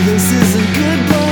this isn't goodbye.